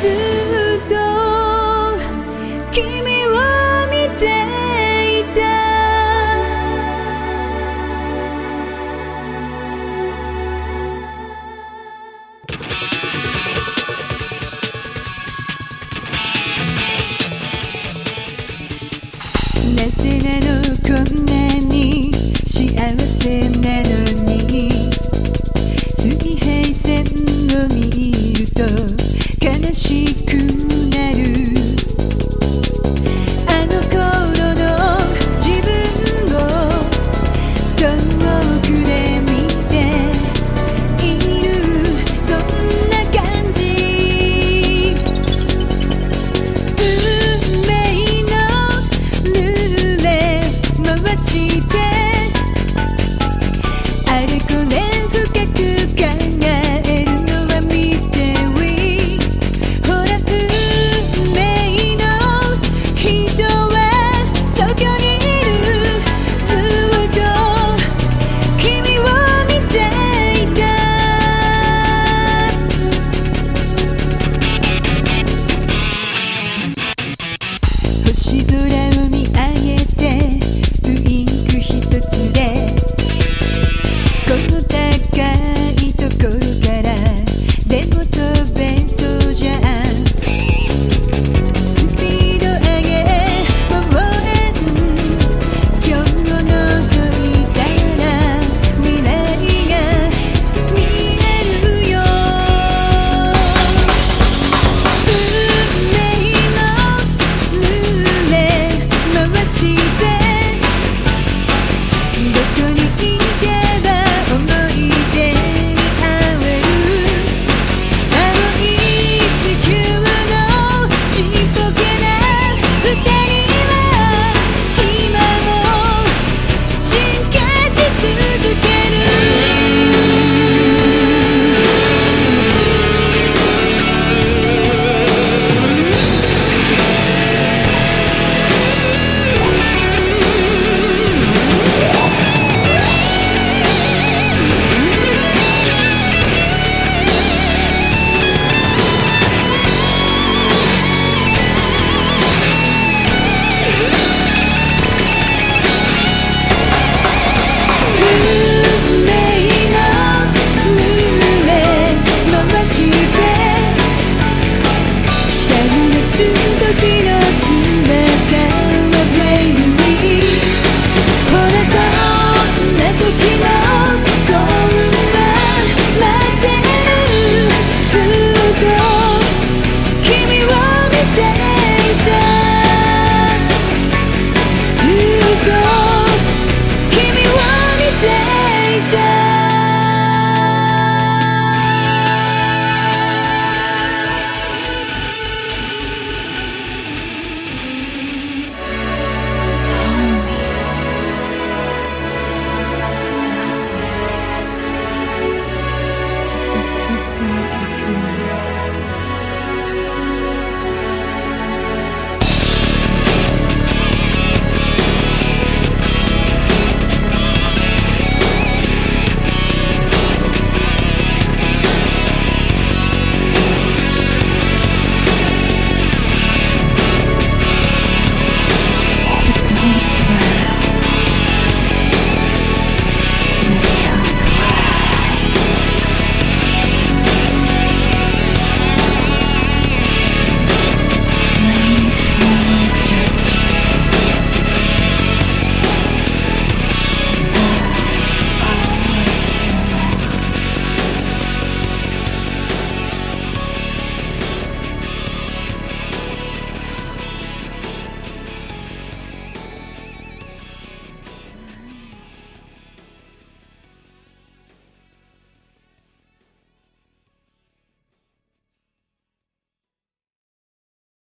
ずっと君を見ていた。夏なのこんなして。歩くね深く考えるのはミステリー。ほら運命の人はそこにいる。ずっと君を見ていた。星空 day.